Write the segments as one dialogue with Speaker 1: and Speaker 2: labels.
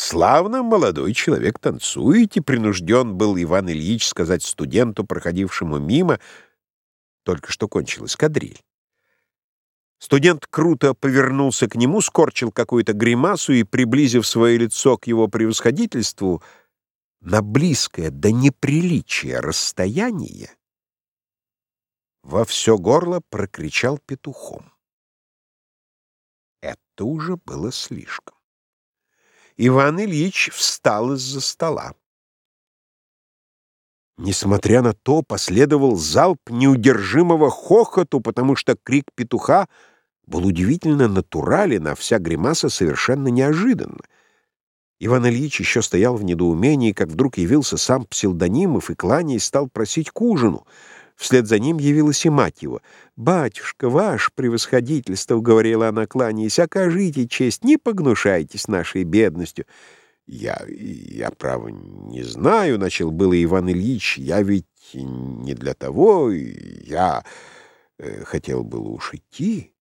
Speaker 1: Славно молодой человек танцуете, принужден был Иван Ильич сказать студенту, проходившему мимо, только что кончилась кадриль. Студент круто повернулся к нему, скорчил какую-то гримасу и, приблизив свое лицо к его превосходительству, на близкое до неприличия расстояние, во все горло прокричал петухом. Это уже было слишком. Иван Ильич встал из-за стола. Несмотря на то, последовал залп неудержимого хохоту, потому что крик петуха был удивительно натурален, а вся гримаса совершенно неожиданна. Иван Ильич еще стоял в недоумении, как вдруг явился сам псевдонимов и, кланяясь, стал просить к ужину. Вслед за ним явилась и мать его. «Батюшка, ваш превосходительство», — говорила она, кланяясь, — «окажите честь, не погнушайтесь нашей бедностью». «Я... я, право, не знаю», — начал было Иван Ильич, — «я ведь не для того, я э, хотел было уж идти».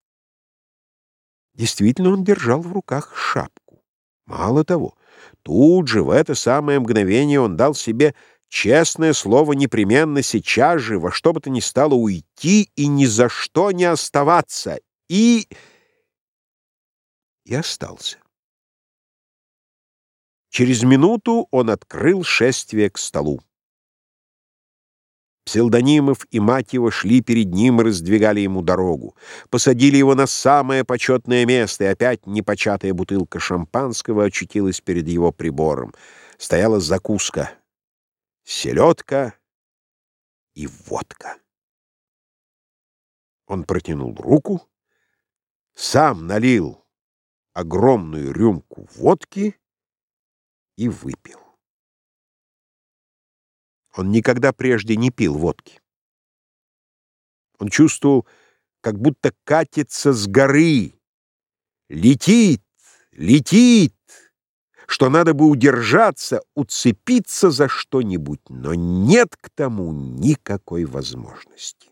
Speaker 1: Действительно, он держал в руках шапку. Мало того, тут же, в это самое мгновение, он дал себе честное слово непременно сейчас же во что бы то ни стало уйти и ни за что не оставаться. И... и остался. Через минуту он открыл шествие к столу. Псилдонимов и мать его шли перед ним и раздвигали ему дорогу. Посадили его на самое почетное место, и опять непочатая бутылка шампанского очутилась перед его прибором. Стояла закуска, селедка и водка. Он протянул руку, сам налил огромную рюмку водки и выпил. Он никогда прежде не пил водки. Он чувствовал, как будто катится с горы, летит, летит, что надо бы удержаться, уцепиться за что-нибудь, но нет к тому никакой возможности.